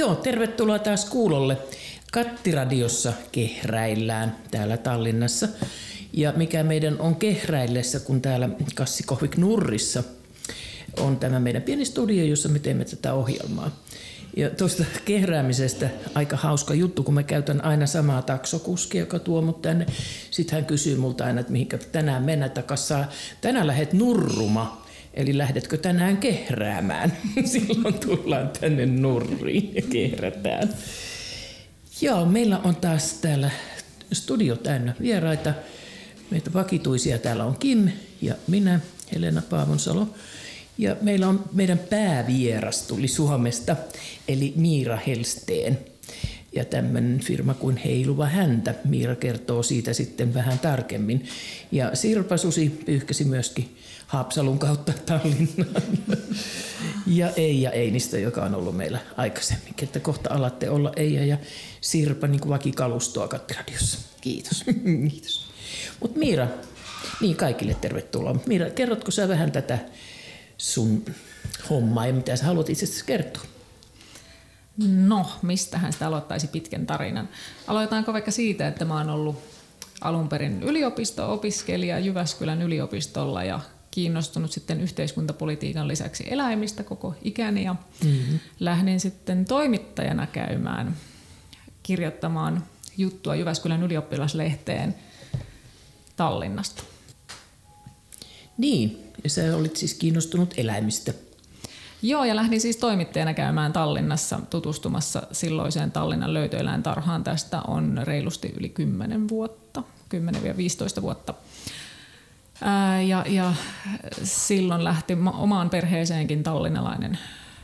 Joo, tervetuloa taas kuulolle. Kattiradiossa kehräillään täällä Tallinnassa. Ja mikä meidän on kehräillessä, kun täällä Kassikohvik Nurrissa on tämä meidän pieni studio, jossa me teemme tätä ohjelmaa. Ja tuosta kehräämisestä aika hauska juttu, kun mä käytän aina samaa taksokuskia, joka tuo mut tänne. Sitten hän kysyy multa aina, että mihinkä tänään mennä takassa. Tänään lähdet nurruma. Eli lähdetkö tänään kehräämään? Silloin tullaan tänne nurriin ja kehrätään. Joo, meillä on taas täällä studio täynnä vieraita. Meitä vakituisia täällä on Kim ja minä, Helena Paavonsalo. Ja meillä on meidän päävieras tuli Suomesta, eli Miira Helsteen. Ja tämmöinen firma kuin Heiluva häntä. Miira kertoo siitä sitten vähän tarkemmin. Ja Sirpa Susi pyyhkäsi myöskin Haapsalun kautta Tallinnaan. Ja Eija Einistä, joka on ollut meillä aikaisemmin. Että kohta alatte olla Eija ja Sirpa niin kuin vakikalustoa Kattiradiossa. Kiitos. Kiitos. Mutta Miira, niin kaikille tervetuloa. Miira, kerrotko sä vähän tätä sun hommaa ja mitä sä haluat itse kertoa? No, mistähän sitä aloittaisi pitkän tarinan? Aloitetaanko vaikka siitä, että mä oon ollut alun perin yliopisto-opiskelija Jyväskylän yliopistolla ja kiinnostunut sitten yhteiskuntapolitiikan lisäksi eläimistä koko ikäni ja mm-hmm. lähdin sitten toimittajana käymään kirjoittamaan juttua Jyväskylän ylioppilaslehteen Tallinnasta. Niin, ja sä olit siis kiinnostunut eläimistä. Joo, ja lähdin siis toimittajana käymään Tallinnassa tutustumassa silloiseen Tallinnan löytöeläintarhaan. Tästä on reilusti yli 10 vuotta, 10-15 vuotta. Ää, ja, ja silloin lähti omaan perheeseenkin tallinnalainen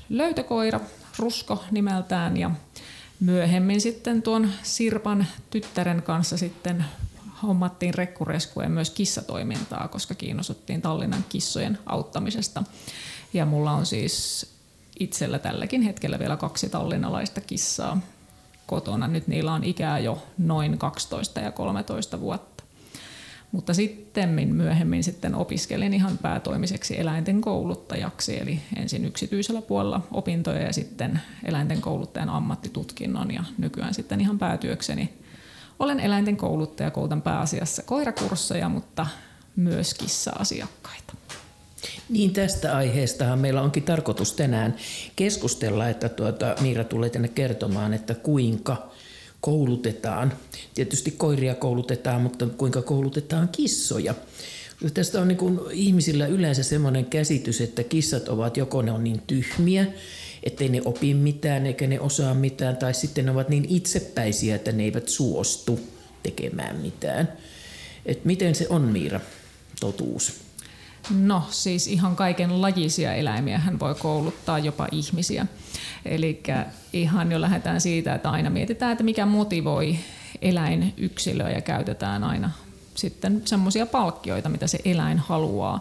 löytökoira, Rusko nimeltään, ja myöhemmin sitten tuon Sirpan tyttären kanssa sitten hommattiin rekkureskua ja myös kissatoimintaa, koska kiinnostuttiin Tallinnan kissojen auttamisesta. Ja mulla on siis itsellä tälläkin hetkellä vielä kaksi tallinnalaista kissaa kotona. Nyt niillä on ikää jo noin 12 ja 13 vuotta. Mutta sitten myöhemmin sitten opiskelin ihan päätoimiseksi eläinten kouluttajaksi, eli ensin yksityisellä puolella opintoja ja sitten eläinten kouluttajan ammattitutkinnon ja nykyään sitten ihan päätyökseni olen eläinten kouluttaja, koulutan pääasiassa koirakursseja, mutta myös kissa-asiakkaita. Niin tästä aiheestahan meillä onkin tarkoitus tänään keskustella, että tuota, Miira tulee tänne kertomaan, että kuinka koulutetaan. Tietysti koiria koulutetaan, mutta kuinka koulutetaan kissoja. Tästä on niin kuin ihmisillä yleensä sellainen käsitys, että kissat ovat joko ne on niin tyhmiä, ettei ne opi mitään eikä ne osaa mitään, tai sitten ne ovat niin itsepäisiä, että ne eivät suostu tekemään mitään. Et miten se on, Miira, totuus? No siis ihan kaiken lajisia eläimiä hän voi kouluttaa, jopa ihmisiä. Eli ihan jo lähdetään siitä, että aina mietitään, että mikä motivoi eläinyksilöä ja käytetään aina sitten semmoisia palkkioita, mitä se eläin haluaa.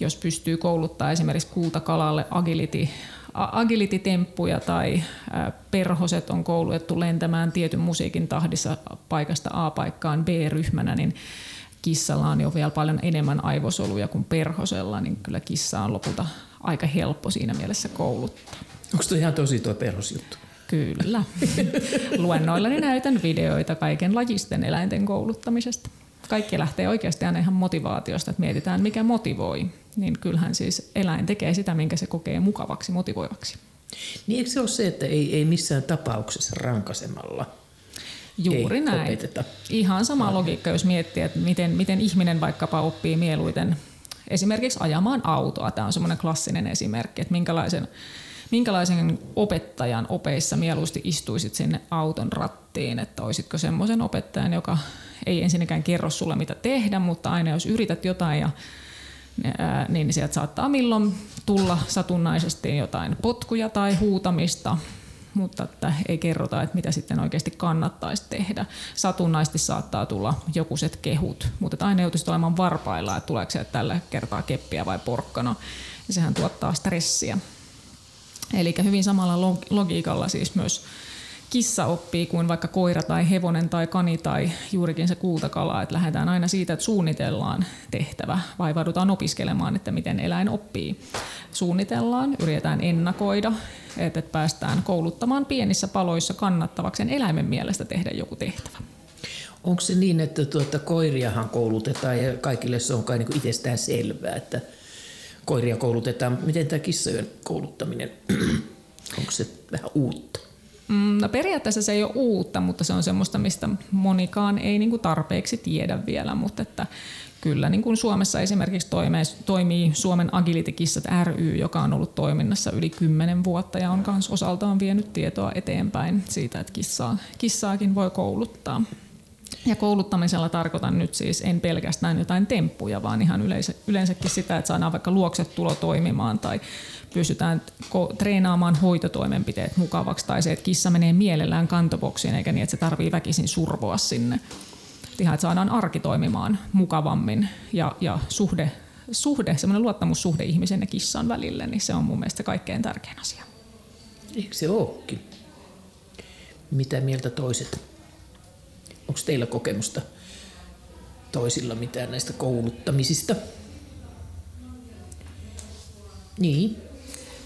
Jos pystyy kouluttaa esimerkiksi kultakalalle agility agility-temppuja tai perhoset on koulutettu lentämään tietyn musiikin tahdissa paikasta A paikkaan B-ryhmänä, niin kissalla on jo vielä paljon enemmän aivosoluja kuin perhosella, niin kyllä kissa on lopulta aika helppo siinä mielessä kouluttaa. Onko tuo ihan tosi tuo perhosjuttu? Kyllä. Luennoillani näytän videoita kaiken lajisten eläinten kouluttamisesta. Kaikki lähtee oikeasti aina ihan motivaatiosta, että mietitään mikä motivoi. Niin kyllähän siis eläin tekee sitä, minkä se kokee mukavaksi, motivoivaksi. Niin eikö se ole se, että ei, ei missään tapauksessa rankasemalla Juuri ei näin. Opeteta. Ihan sama logiikka, jos miettii, että miten, miten ihminen vaikkapa oppii mieluiten esimerkiksi ajamaan autoa. Tämä on semmoinen klassinen esimerkki, että minkälaisen, minkälaisen opettajan opeissa mieluusti istuisit sinne auton rattiin, että olisitko semmoisen opettajan, joka ei ensinnäkään kerro sulle mitä tehdä, mutta aina jos yrität jotain ja niin sieltä saattaa milloin tulla satunnaisesti jotain potkuja tai huutamista, mutta että ei kerrota, että mitä sitten oikeasti kannattaisi tehdä. Satunnaisesti saattaa tulla jokuset kehut, mutta aina joutuisi olemaan varpailla, että tuleeko se tällä kertaa keppiä vai porkkana. Ja sehän tuottaa stressiä. Eli hyvin samalla logiikalla siis myös kissa oppii kuin vaikka koira tai hevonen tai kani tai juurikin se kultakala. Että lähdetään aina siitä, että suunnitellaan tehtävä, vaivaudutaan opiskelemaan, että miten eläin oppii. Suunnitellaan, yritetään ennakoida, että päästään kouluttamaan pienissä paloissa kannattavaksi eläimen mielestä tehdä joku tehtävä. Onko se niin, että tuota, koiriahan koulutetaan ja kaikille se on kai niin itsestään selvää, että koiria koulutetaan. Miten tämä kissojen kouluttaminen, onko se vähän uutta? Mm, no periaatteessa se ei ole uutta, mutta se on semmoista, mistä monikaan ei niin kuin tarpeeksi tiedä vielä, mutta että kyllä niin kuin Suomessa esimerkiksi toimii, toimii Suomen Agility-kissat ry, joka on ollut toiminnassa yli 10 vuotta ja on myös osaltaan vienyt tietoa eteenpäin siitä, että kissaa, kissaakin voi kouluttaa. Ja kouluttamisella tarkoitan nyt siis en pelkästään jotain temppuja, vaan ihan yleensä, yleensäkin sitä, että saadaan vaikka luokset tulo toimimaan tai pystytään treenaamaan hoitotoimenpiteet mukavaksi tai se, että kissa menee mielellään kantoboksiin eikä niin, että se tarvii väkisin survoa sinne. Ihan, että saadaan arki toimimaan mukavammin ja, ja suhde, suhde, semmoinen luottamussuhde ihmisen ja kissan välille, niin se on mun mielestä kaikkein tärkein asia. Eikö se olekin? Mitä mieltä toiset? Onko teillä kokemusta toisilla mitään näistä kouluttamisista? Niin.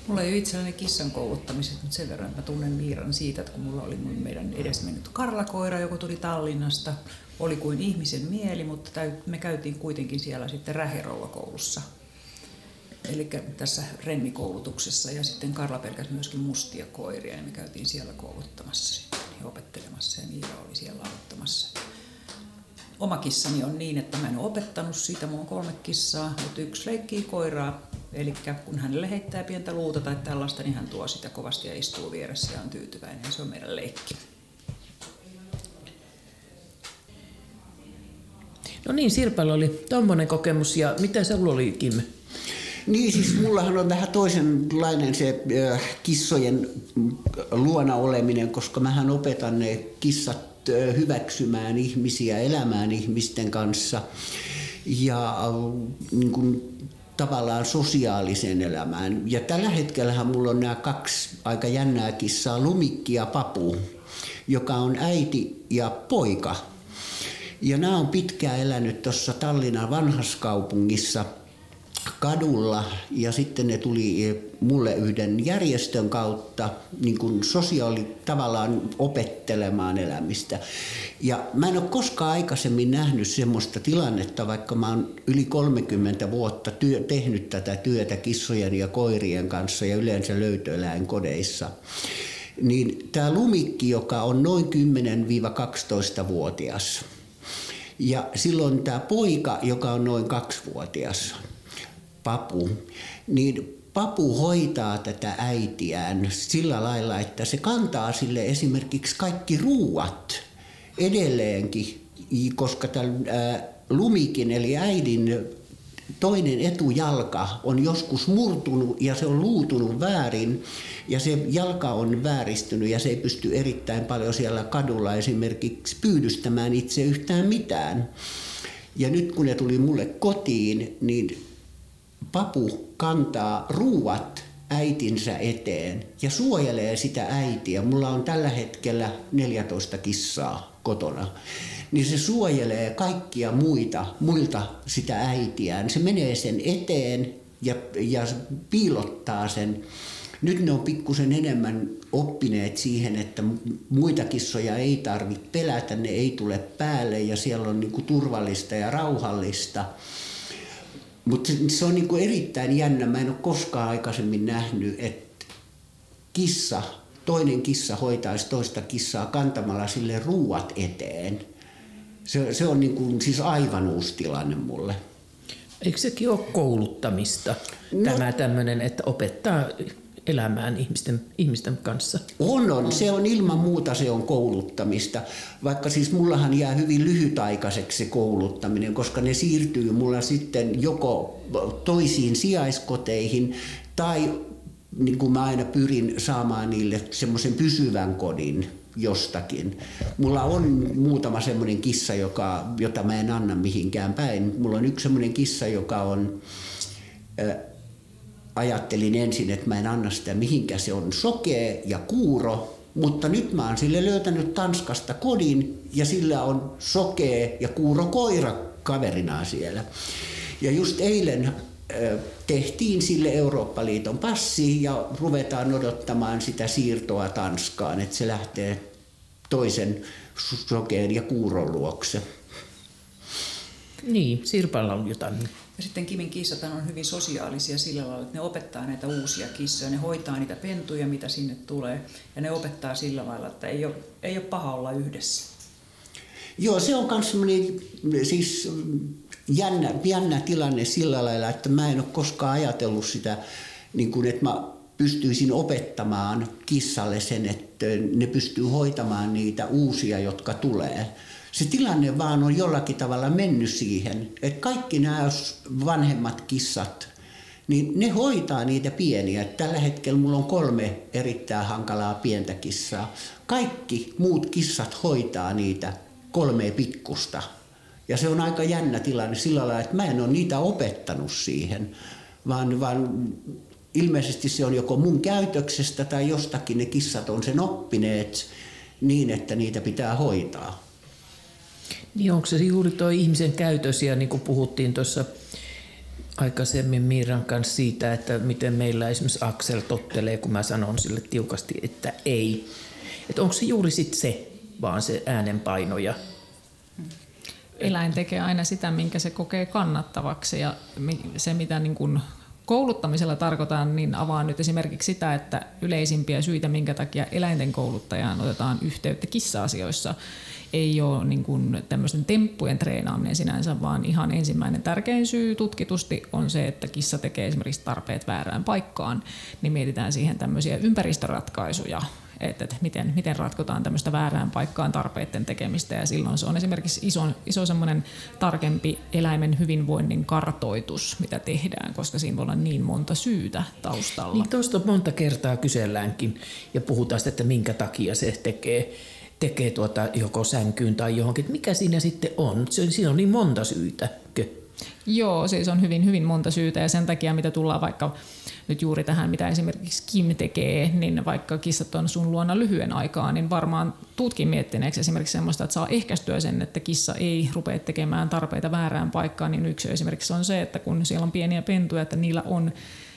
Mulla ei ole itselläni kissan kouluttamiset, mutta sen verran mä tunnen Miiran siitä, että kun mulla oli meidän edesmennyt karlakoira, joka tuli Tallinnasta, oli kuin ihmisen mieli, mutta me käytiin kuitenkin siellä sitten Räherouva-koulussa. Eli tässä remmikoulutuksessa ja sitten Karla pelkäsi myöskin mustia koiria, niin me käytiin siellä kouluttamassa ja opettelemassa ja Miira oli siellä aloittamassa. Oma kissani on niin, että mä en ole opettanut sitä, mulla on kolme kissaa, mutta yksi leikkii koiraa Eli kun hänelle heittää pientä luuta tai tällaista, niin hän tuo sitä kovasti ja istuu vieressä ja on tyytyväinen. Ja se on meidän leikki. No niin, Sirpalla oli tuommoinen kokemus ja mitä se oli, Kim? Niin, siis mullahan on vähän toisenlainen se äh, kissojen luona oleminen, koska mähän opetan ne kissat äh, hyväksymään ihmisiä, elämään ihmisten kanssa. Ja äh, niin kuin tavallaan sosiaaliseen elämään. Ja tällä hetkellä mulla on nämä kaksi aika jännää kissaa, Lumikki ja Papu, joka on äiti ja poika. Ja nämä on pitkään elänyt tuossa Tallinnan vanhaskaupungissa – kadulla ja sitten ne tuli mulle yhden järjestön kautta niin kuin sosiaali tavallaan opettelemaan elämistä. Ja mä en ole koskaan aikaisemmin nähnyt semmoista tilannetta, vaikka mä oon yli 30 vuotta työ, tehnyt tätä työtä kissojen ja koirien kanssa ja yleensä löytöeläinkodeissa. Niin tämä lumikki, joka on noin 10-12-vuotias, ja silloin tämä poika, joka on noin kaksivuotias, papu, niin papu hoitaa tätä äitiään sillä lailla, että se kantaa sille esimerkiksi kaikki ruuat edelleenkin, koska tämän lumikin eli äidin toinen etujalka on joskus murtunut ja se on luutunut väärin ja se jalka on vääristynyt ja se ei pysty erittäin paljon siellä kadulla esimerkiksi pyydystämään itse yhtään mitään. Ja nyt kun ne tuli mulle kotiin, niin papu kantaa ruuat äitinsä eteen ja suojelee sitä äitiä. Mulla on tällä hetkellä 14 kissaa kotona. Niin se suojelee kaikkia muita, muilta sitä äitiään. Se menee sen eteen ja, ja piilottaa sen. Nyt ne on pikkusen enemmän oppineet siihen, että muita kissoja ei tarvitse pelätä, ne ei tule päälle ja siellä on niin turvallista ja rauhallista. Mutta se, on niin kuin erittäin jännä. Mä en ole koskaan aikaisemmin nähnyt, että kissa, toinen kissa hoitaisi toista kissaa kantamalla sille ruuat eteen. Se, se on niin kuin, siis aivan uusi tilanne mulle. Eikö sekin ole kouluttamista, no, tämä tämmöinen, että opettaa elämään ihmisten, ihmisten kanssa? On, on. Se on ilman muuta se on kouluttamista. Vaikka siis mullahan jää hyvin lyhytaikaiseksi se kouluttaminen, koska ne siirtyy mulla sitten joko toisiin sijaiskoteihin tai niin kuin mä aina pyrin saamaan niille semmoisen pysyvän kodin jostakin. Mulla on muutama semmoinen kissa, joka, jota mä en anna mihinkään päin. Mulla on yksi semmoinen kissa, joka on ajattelin ensin, että mä en anna sitä mihinkä se on sokea ja kuuro Mutta nyt mä oon sille löytänyt Tanskasta kodin ja sillä on sokee ja kuuro koira kaverinaan siellä. Ja just eilen tehtiin sille Eurooppa-liiton passi ja ruvetaan odottamaan sitä siirtoa Tanskaan, että se lähtee toisen sokeen ja kuuron luokse. Niin, Sirpalla on jotain. Sitten Kimin kissat on hyvin sosiaalisia sillä lailla, että ne opettaa näitä uusia kissoja, ne hoitaa niitä pentuja, mitä sinne tulee, ja ne opettaa sillä lailla, että ei ole, ei ole paha olla yhdessä. Joo, se on myös siis jännä, jännä tilanne sillä lailla, että mä en ole koskaan ajatellut sitä, niin kuin, että mä pystyisin opettamaan kissalle sen, että ne pystyy hoitamaan niitä uusia, jotka tulee. Se tilanne vaan on jollakin tavalla mennyt siihen, että kaikki nämä vanhemmat kissat, niin ne hoitaa niitä pieniä. Tällä hetkellä mulla on kolme erittäin hankalaa pientä kissaa. Kaikki muut kissat hoitaa niitä kolmea pikkusta. Ja se on aika jännä tilanne sillä lailla, että mä en ole niitä opettanut siihen, vaan, vaan ilmeisesti se on joko mun käytöksestä tai jostakin ne kissat on sen oppineet niin, että niitä pitää hoitaa. Niin onko se juuri tuo ihmisen käytös ja niin kuin puhuttiin tuossa aikaisemmin Miiran kanssa siitä, että miten meillä esimerkiksi Aksel tottelee, kun mä sanon sille tiukasti, että ei. Että onko se juuri sitten se, vaan se äänenpaino ja eläin tekee aina sitä, minkä se kokee kannattavaksi ja se, mitä niin kuin kouluttamisella tarkoitan, niin avaan nyt esimerkiksi sitä, että yleisimpiä syitä, minkä takia eläinten kouluttajaan otetaan yhteyttä kissa-asioissa, ei ole niin kuin tämmöisten temppujen treenaaminen sinänsä, vaan ihan ensimmäinen tärkein syy tutkitusti on se, että kissa tekee esimerkiksi tarpeet väärään paikkaan, niin mietitään siihen tämmöisiä ympäristöratkaisuja, että, miten, miten ratkotaan tämmöistä väärään paikkaan tarpeiden tekemistä ja silloin se on esimerkiksi iso, iso semmoinen tarkempi eläimen hyvinvoinnin kartoitus, mitä tehdään, koska siinä voi olla niin monta syytä taustalla. Niin tuosta monta kertaa kyselläänkin ja puhutaan sitten, että minkä takia se tekee tekee tuota joko sänkyyn tai johonkin. Mikä siinä sitten on? Siinä on niin monta syytä. Joo, siis on hyvin, hyvin monta syytä ja sen takia, mitä tullaan vaikka nyt juuri tähän, mitä esimerkiksi Kim tekee, niin vaikka kissat on sun luona lyhyen aikaa, niin varmaan tutkin miettineeksi esimerkiksi sellaista, että saa ehkäistyä sen, että kissa ei rupea tekemään tarpeita väärään paikkaan, niin yksi esimerkiksi on se, että kun siellä on pieniä pentuja, että niillä on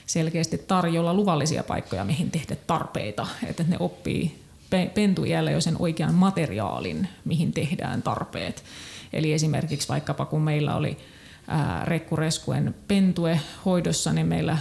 selkeästi tarjolla luvallisia paikkoja, mihin tehdä tarpeita, että ne oppii pentujällä jo sen oikean materiaalin, mihin tehdään tarpeet. Eli esimerkiksi vaikkapa kun meillä oli rekkureskuen pentue hoidossa, niin meillä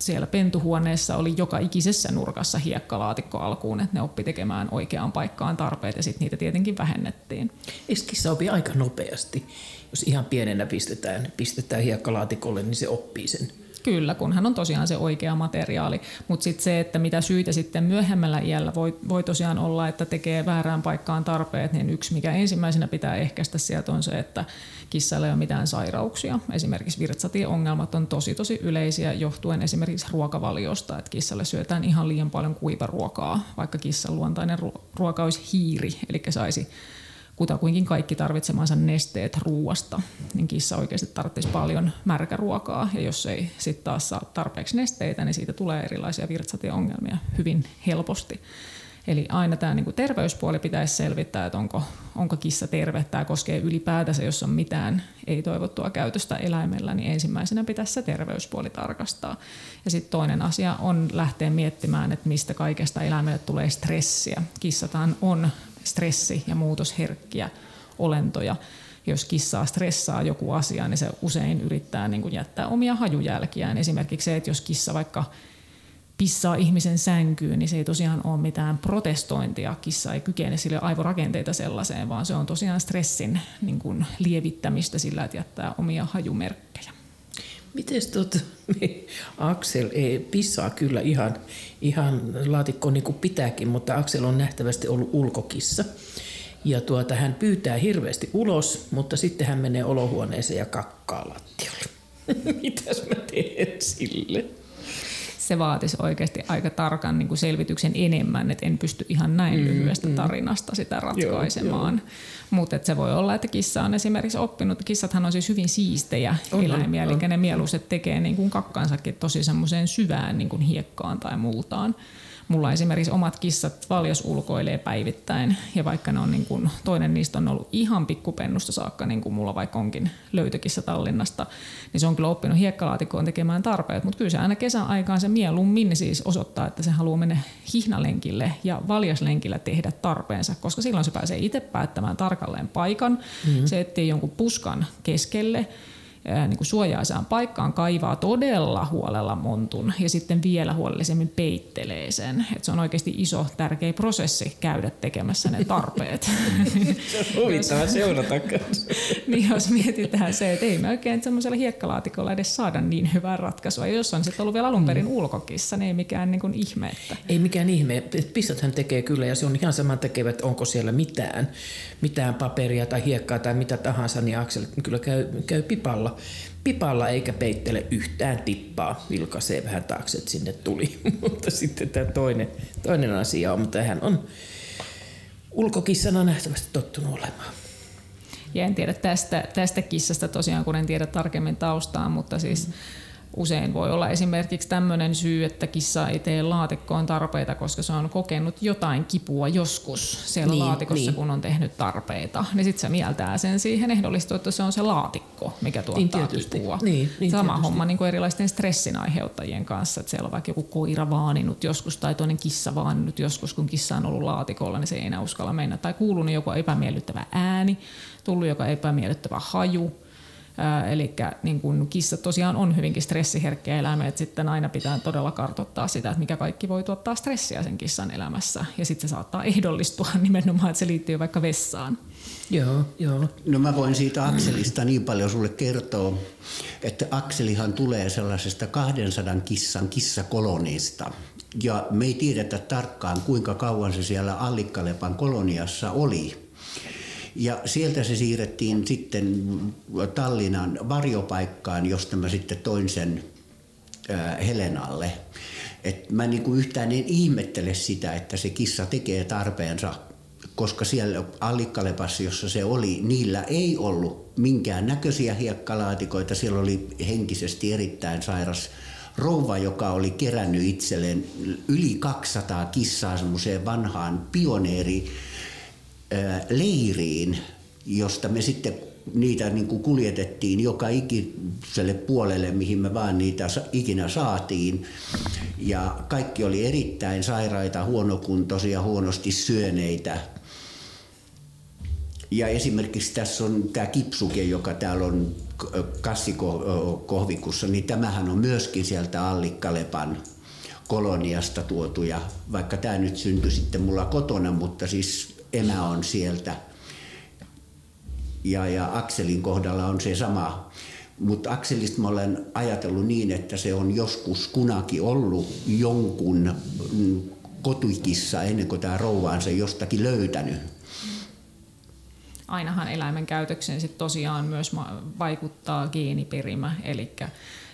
siellä pentuhuoneessa oli joka ikisessä nurkassa hiekkalaatikko alkuun, että ne oppi tekemään oikeaan paikkaan tarpeet ja sitten niitä tietenkin vähennettiin. Eikö kissa opi aika nopeasti? Jos ihan pienenä pistetään, pistetään hiekkalaatikolle, niin se oppii sen Kyllä, kunhan on tosiaan se oikea materiaali. Mutta sitten se, että mitä syitä sitten myöhemmällä iällä voi, voi tosiaan olla, että tekee väärään paikkaan tarpeet, niin yksi mikä ensimmäisenä pitää ehkäistä sieltä on se, että kissalla ei ole mitään sairauksia. Esimerkiksi virtsatieongelmat on tosi tosi yleisiä johtuen esimerkiksi ruokavaliosta, että kissalle syötään ihan liian paljon kuivaruokaa, vaikka kissan luontainen ruoka olisi hiiri, eli saisi kutakuinkin kaikki tarvitsemansa nesteet ruuasta, niin kissa oikeasti tarvitsisi paljon märkäruokaa ja jos ei sitten taas saa tarpeeksi nesteitä, niin siitä tulee erilaisia virtsatieongelmia hyvin helposti. Eli aina tämä niinku terveyspuoli pitäisi selvittää, että onko, onko kissa terve. Tämä koskee ylipäätänsä, jos on mitään ei-toivottua käytöstä eläimellä, niin ensimmäisenä pitäisi se terveyspuoli tarkastaa. Ja sitten toinen asia on lähteä miettimään, että mistä kaikesta eläimelle tulee stressiä. Kissataan on stressi- ja muutosherkkiä olentoja. Jos kissaa stressaa joku asia, niin se usein yrittää niin kuin jättää omia hajujälkiään. Esimerkiksi se, että jos kissa vaikka pissaa ihmisen sänkyyn, niin se ei tosiaan ole mitään protestointia. Kissa ei kykene sille aivorakenteita sellaiseen, vaan se on tosiaan stressin niin kuin lievittämistä sillä, että jättää omia hajumerkkejä. Miten tuota, Aksel ei, pissaa kyllä ihan, ihan laatikko niin kuin pitääkin, mutta Aksel on nähtävästi ollut ulkokissa. Ja tuota, hän pyytää hirveästi ulos, mutta sitten hän menee olohuoneeseen ja kakkaa lattialle. Mitäs mä teen sille? Se vaatisi oikeasti aika tarkan niin kuin selvityksen enemmän, että en pysty ihan näin mm, lyhyestä mm. tarinasta sitä ratkaisemaan. Mutta se voi olla, että kissa on esimerkiksi oppinut, kissathan on siis hyvin siistejä on, eläimiä, on, eli on. ne mieluusti tekee niin kuin kakkansakin tosi semmoiseen syvään niin kuin hiekkaan tai multaan. Mulla esimerkiksi omat kissat valjas ulkoilee päivittäin. Ja vaikka ne on niin kuin, toinen niistä on ollut ihan pikkupennusta saakka, niin kuin mulla vaikka onkin löytökissa Tallinnasta, niin se on kyllä oppinut hiekkalaatikkoon tekemään tarpeet, mutta kyllä se aina kesän aikaan se mieluummin siis osoittaa, että se haluaa mennä hihnalenkille ja valjaslenkillä tehdä tarpeensa, koska silloin se pääsee itse päättämään tarkalleen paikan, mm-hmm. se etsii jonkun puskan keskelle, niin kuin suojaisaan paikkaan, kaivaa todella huolella montun ja sitten vielä huolellisemmin peittelee sen. Et se on oikeasti iso, tärkeä prosessi käydä tekemässä ne tarpeet. se on huvittava seurata niin jos mietitään se, että ei me oikein semmoisella hiekkalaatikolla edes saada niin hyvää ratkaisua. Ja jos on sitten ollut vielä alun perin mm. ulkokissa, niin ei mikään niin kuin ihme. Että... Ei mikään ihme. Pissäthän tekee kyllä ja se on ihan saman tekevät, onko siellä mitään, mitään paperia tai hiekkaa tai mitä tahansa, niin Aksel kyllä käy, käy pipalla pipalla eikä peittele yhtään tippaa. Vilkaisee vähän taakse, että sinne tuli. mutta sitten tämä toinen, toinen asia on, mutta hän on ulkokissana nähtävästi tottunut olemaan. Ja en tiedä tästä, tästä kissasta tosiaan, kun en tiedä tarkemmin taustaa, mutta siis mm Usein voi olla esimerkiksi tämmöinen syy, että kissa ei tee laatikkoon tarpeita, koska se on kokenut jotain kipua joskus siellä niin, laatikossa, niin. kun on tehnyt tarpeita. Niin sitten se mieltää sen siihen ehdollistuu, että se on se laatikko, mikä tuottaa niin, kipua. Niin, niin, Sama tietysti. homma niin kuin erilaisten stressin aiheuttajien kanssa, että siellä on vaikka joku koira vaaninut joskus tai toinen kissa vaaninut joskus, kun kissa on ollut laatikolla, niin se ei enää uskalla mennä. Tai kuulunut joku epämiellyttävä ääni, tullut joka epämiellyttävä haju Eli niin kun kissat tosiaan on hyvinkin stressiherkkiä eläimiä, että sitten aina pitää todella kartoittaa sitä, että mikä kaikki voi tuottaa stressiä sen kissan elämässä. Ja sitten se saattaa ehdollistua nimenomaan, että se liittyy vaikka vessaan. Joo, joo. No mä voin siitä Akselista niin paljon sulle kertoa, että Akselihan tulee sellaisesta 200 kissan kissakolonista. Ja me ei tiedetä tarkkaan, kuinka kauan se siellä Allikkalepan koloniassa oli ja sieltä se siirrettiin sitten Tallinnan varjopaikkaan, josta mä sitten toin sen Helenalle. Et mä niinku yhtään en ihmettele sitä, että se kissa tekee tarpeensa, koska siellä Allikkalepassa, jossa se oli, niillä ei ollut minkään näköisiä hiekkalaatikoita. Siellä oli henkisesti erittäin sairas rouva, joka oli kerännyt itselleen yli 200 kissaa semmoiseen vanhaan pioneeri leiriin, josta me sitten niitä niin kuin kuljetettiin joka ikiselle puolelle, mihin me vaan niitä ikinä saatiin. Ja kaikki oli erittäin sairaita, huonokuntoisia, huonosti syöneitä. Ja esimerkiksi tässä on tämä kipsuke, joka täällä on kassikohvikussa, niin tämähän on myöskin sieltä Allikkalepan koloniasta tuotu. Ja vaikka tämä nyt syntyi sitten mulla kotona, mutta siis emä on sieltä. Ja, ja Akselin kohdalla on se sama. Mutta Akselista mä olen ajatellut niin, että se on joskus kunakin ollut jonkun kotuikissa ennen kuin tämä rouva on se jostakin löytänyt. Ainahan eläimen käytökseen sit tosiaan myös vaikuttaa geeniperimä, eli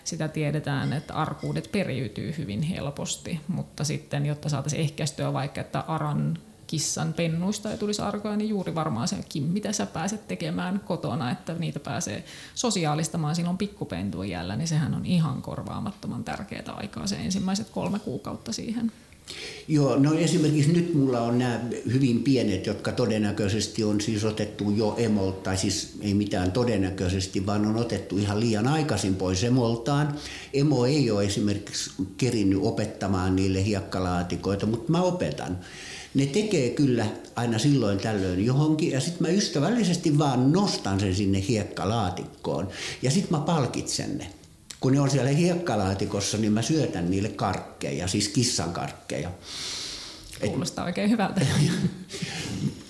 sitä tiedetään, että arkuudet periytyy hyvin helposti, mutta sitten jotta saataisiin ehkäistyä vaikka, että aran kissan pennuista ei tulisi arkoja, niin juuri varmaan sekin, mitä sä pääset tekemään kotona, että niitä pääsee sosiaalistamaan silloin pikkupentuun jällä, niin sehän on ihan korvaamattoman tärkeää aikaa se ensimmäiset kolme kuukautta siihen. Joo, no esimerkiksi nyt mulla on nämä hyvin pienet, jotka todennäköisesti on siis otettu jo emolta, tai siis ei mitään todennäköisesti, vaan on otettu ihan liian aikaisin pois emoltaan. Emo ei ole esimerkiksi kerinnyt opettamaan niille hiekkalaatikoita, mutta mä opetan ne tekee kyllä aina silloin tällöin johonkin ja sitten mä ystävällisesti vaan nostan sen sinne hiekkalaatikkoon ja sitten mä palkitsen ne. Kun ne on siellä hiekkalaatikossa, niin mä syötän niille karkkeja, siis kissan karkkeja. Kuulostaa oikein hyvältä.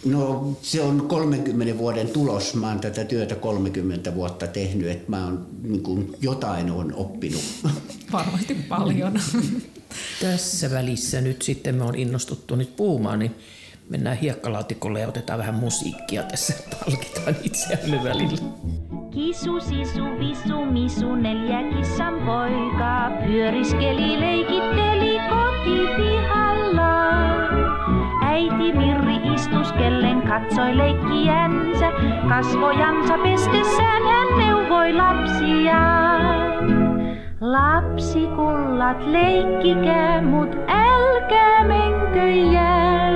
No se on 30 vuoden tulos. Mä oon tätä työtä 30 vuotta tehnyt, että mä oon niin kuin jotain on oppinut. Varmasti paljon. Tässä välissä nyt sitten me on innostuttu nyt puhumaan, niin mennään hiekkalaatikolle ja otetaan vähän musiikkia tässä. Palkitaan itseämme välillä. Kisu, sisu, visu, misu, neljä kissan poika pyöriskeli, leikitteli kotipihalla. Äiti Mirri istuskellen katsoi leikkiänsä, kasvojansa pestessään hän neuvoi lapsiaan. Lapsikullat leikkikää, mut älkää menkö jäälle.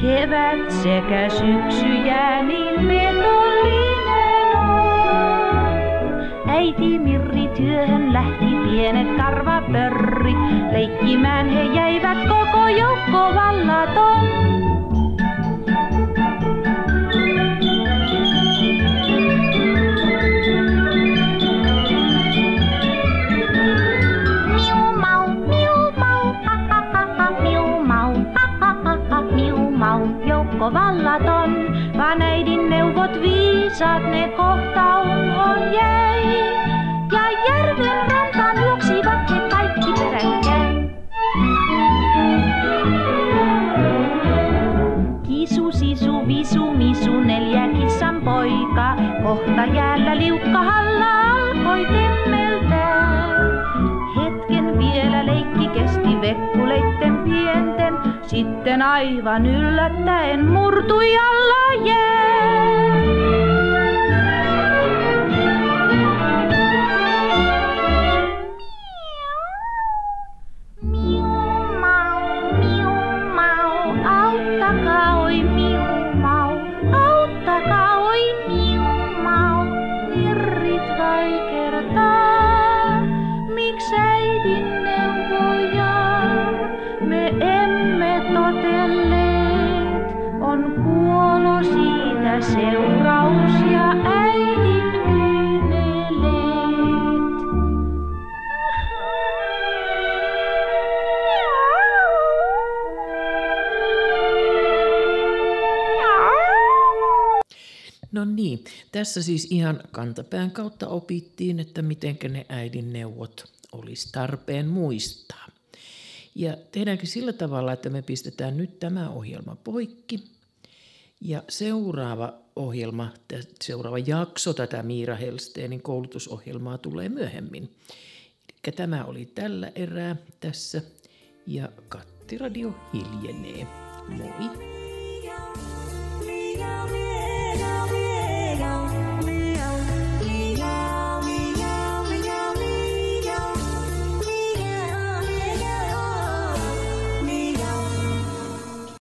Kevät sekä syksy jää niin petollinen on. Äiti Mirri työhön lähti pienet karvapörrit. Leikkimään he jäivät koko joukko vallaton. Viisaat ne kohta unhon jäi. Ja järven rantaan juoksivat he kaikki peräkkäin. Kisu, sisu, visu, misu, neljä kissan poika. Kohta jäällä liukkahalla alkoi temmeltää. Hetken vielä leikki kesti vekkuleitten pienten. Sitten aivan yllättäen murtui alla jää. No niin, tässä siis ihan kantapään kautta opittiin, että miten ne äidin neuvot olisi tarpeen muistaa. Ja tehdäänkin sillä tavalla, että me pistetään nyt tämä ohjelma poikki. Ja seuraava ohjelma, seuraava jakso tätä Miira Helsteenin koulutusohjelmaa tulee myöhemmin. Eli tämä oli tällä erää tässä ja Kattiradio hiljenee. Moi! Ja